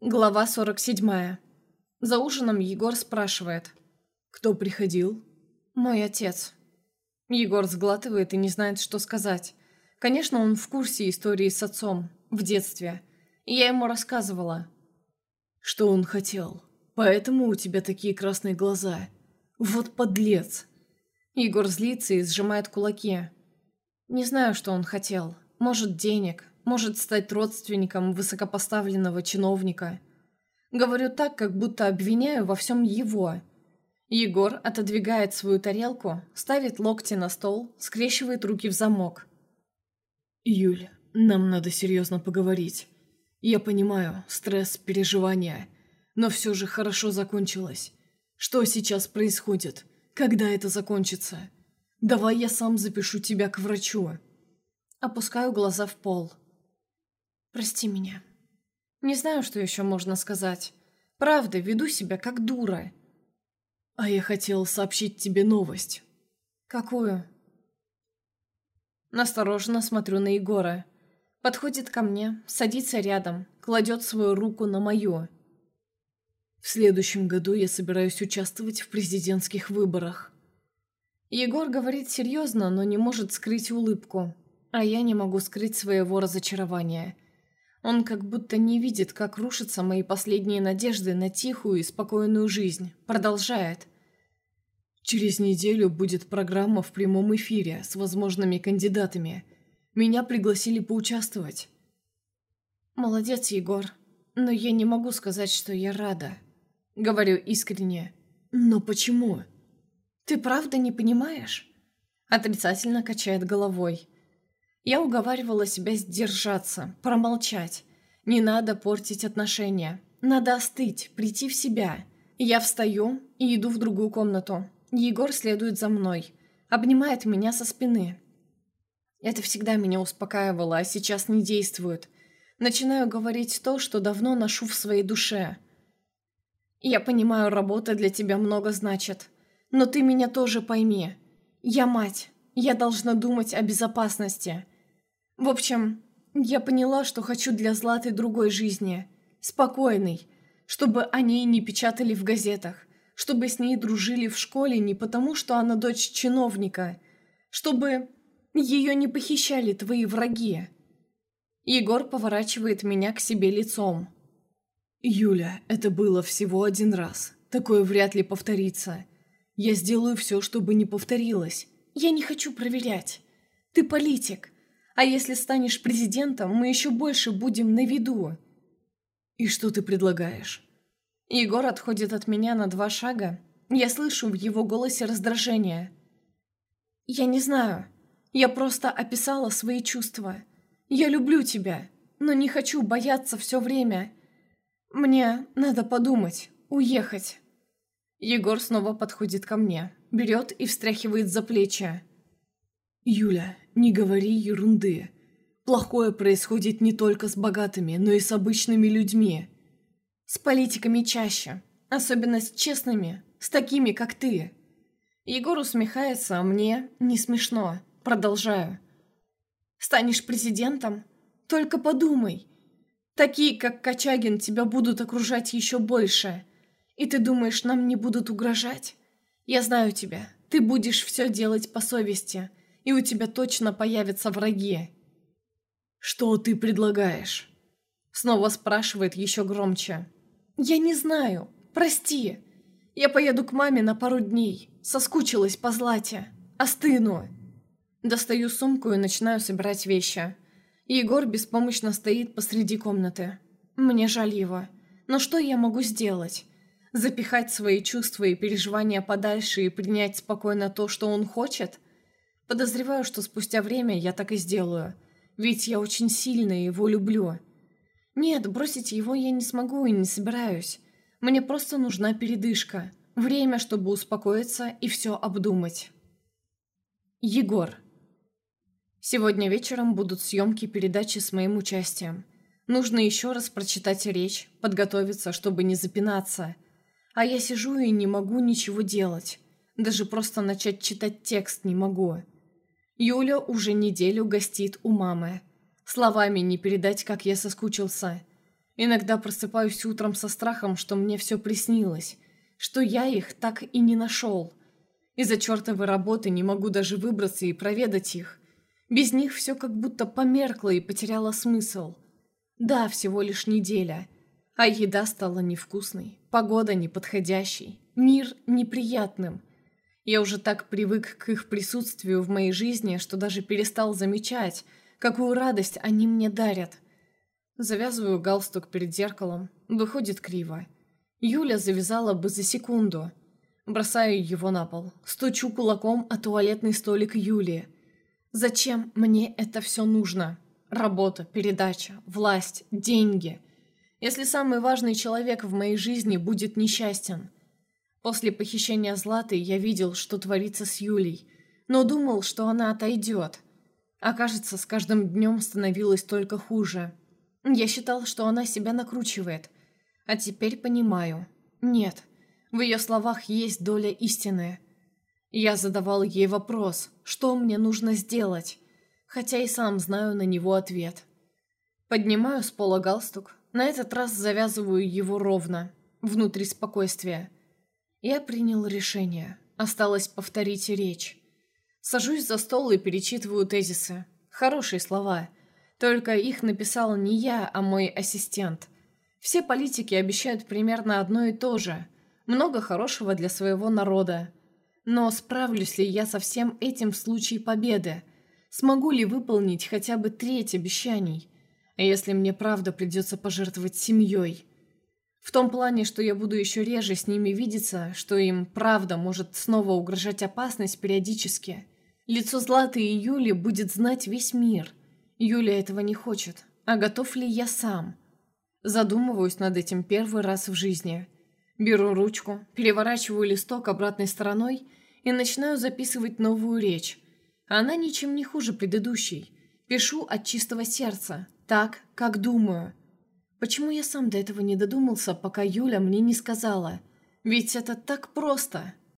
Глава 47. За ужином Егор спрашивает. «Кто приходил?» «Мой отец». Егор сглатывает и не знает, что сказать. Конечно, он в курсе истории с отцом, в детстве. Я ему рассказывала. «Что он хотел? Поэтому у тебя такие красные глаза. Вот подлец!» Егор злится и сжимает кулаки. Не знаю, что он хотел. Может, денег, может стать родственником высокопоставленного чиновника. Говорю так, как будто обвиняю во всем его. Егор отодвигает свою тарелку, ставит локти на стол, скрещивает руки в замок. «Юль, нам надо серьезно поговорить. Я понимаю, стресс, переживания, но все же хорошо закончилось. Что сейчас происходит? Когда это закончится? Давай я сам запишу тебя к врачу». Опускаю глаза в пол. Прости меня. Не знаю, что еще можно сказать. Правда, веду себя как дура. А я хотел сообщить тебе новость. Какую? Настороженно смотрю на Егора. Подходит ко мне, садится рядом, кладет свою руку на мою. В следующем году я собираюсь участвовать в президентских выборах. Егор говорит серьезно, но не может скрыть улыбку. А я не могу скрыть своего разочарования – он как будто не видит, как рушатся мои последние надежды на тихую и спокойную жизнь. Продолжает. Через неделю будет программа в прямом эфире с возможными кандидатами. Меня пригласили поучаствовать. Молодец, Егор. Но я не могу сказать, что я рада. Говорю искренне. Но почему? Ты правда не понимаешь? Отрицательно качает головой. Я уговаривала себя сдержаться, промолчать. Не надо портить отношения. Надо остыть, прийти в себя. Я встаю и иду в другую комнату. Егор следует за мной. Обнимает меня со спины. Это всегда меня успокаивало, а сейчас не действует. Начинаю говорить то, что давно ношу в своей душе. Я понимаю, работа для тебя много значит. Но ты меня тоже пойми. Я мать. Я должна думать о безопасности. В общем, я поняла, что хочу для Златы другой жизни. Спокойной. Чтобы о ней не печатали в газетах. Чтобы с ней дружили в школе не потому, что она дочь чиновника. Чтобы ее не похищали твои враги. Егор поворачивает меня к себе лицом. «Юля, это было всего один раз. Такое вряд ли повторится. Я сделаю все, чтобы не повторилось. Я не хочу проверять. Ты политик. А если станешь президентом, мы еще больше будем на виду». «И что ты предлагаешь?» Егор отходит от меня на два шага. Я слышу в его голосе раздражение. «Я не знаю. Я просто описала свои чувства. Я люблю тебя, но не хочу бояться все время. Мне надо подумать, уехать». Егор снова подходит ко мне, берет и встряхивает за плечи. «Юля, не говори ерунды. Плохое происходит не только с богатыми, но и с обычными людьми. С политиками чаще. Особенно с честными, с такими, как ты». Егор усмехается, а мне не смешно. Продолжаю. «Станешь президентом? Только подумай. Такие, как Качагин, тебя будут окружать еще больше. И ты думаешь, нам не будут угрожать? Я знаю тебя. Ты будешь все делать по совести и у тебя точно появятся враги». «Что ты предлагаешь?» Снова спрашивает еще громче. «Я не знаю. Прости. Я поеду к маме на пару дней. Соскучилась по Злате. Остыну». Достаю сумку и начинаю собирать вещи. Егор беспомощно стоит посреди комнаты. Мне жаль его. Но что я могу сделать? Запихать свои чувства и переживания подальше и принять спокойно то, что он хочет – Подозреваю, что спустя время я так и сделаю, ведь я очень сильно его люблю. Нет, бросить его я не смогу и не собираюсь. Мне просто нужна передышка, время, чтобы успокоиться и все обдумать. Егор. Сегодня вечером будут съемки передачи с моим участием. Нужно еще раз прочитать речь, подготовиться, чтобы не запинаться. А я сижу и не могу ничего делать. Даже просто начать читать текст не могу. Юля уже неделю гостит у мамы. Словами не передать, как я соскучился. Иногда просыпаюсь утром со страхом, что мне все приснилось, что я их так и не нашел. Из-за чертовой работы не могу даже выбраться и проведать их. Без них все как будто померкло и потеряло смысл. Да, всего лишь неделя. А еда стала невкусной, погода неподходящей, мир неприятным. Я уже так привык к их присутствию в моей жизни, что даже перестал замечать, какую радость они мне дарят. Завязываю галстук перед зеркалом, выходит криво. Юля завязала бы за секунду. Бросаю его на пол, стучу кулаком о туалетный столик Юли. Зачем мне это все нужно? Работа, передача, власть, деньги. Если самый важный человек в моей жизни будет несчастен. После похищения Златы я видел, что творится с Юлей, но думал, что она отойдет. Окажется, с каждым днем становилось только хуже. Я считал, что она себя накручивает. А теперь понимаю. Нет, в ее словах есть доля истины. Я задавал ей вопрос, что мне нужно сделать, хотя и сам знаю на него ответ. Поднимаю с пола галстук, на этот раз завязываю его ровно, внутри спокойствия. Я принял решение, осталось повторить речь. Сажусь за стол и перечитываю тезисы. Хорошие слова. Только их написал не я, а мой ассистент. Все политики обещают примерно одно и то же. Много хорошего для своего народа. Но справлюсь ли я со всем этим в случае победы? Смогу ли выполнить хотя бы треть обещаний? Если мне правда придется пожертвовать семьей? В том плане, что я буду еще реже с ними видеться, что им правда может снова угрожать опасность периодически. Лицо Златы и Юли будет знать весь мир. Юля этого не хочет. А готов ли я сам? Задумываюсь над этим первый раз в жизни. Беру ручку, переворачиваю листок обратной стороной и начинаю записывать новую речь. Она ничем не хуже предыдущей. Пишу от чистого сердца, так, как думаю. Почему я сам до этого не додумался, пока Юля мне не сказала? Ведь это так просто.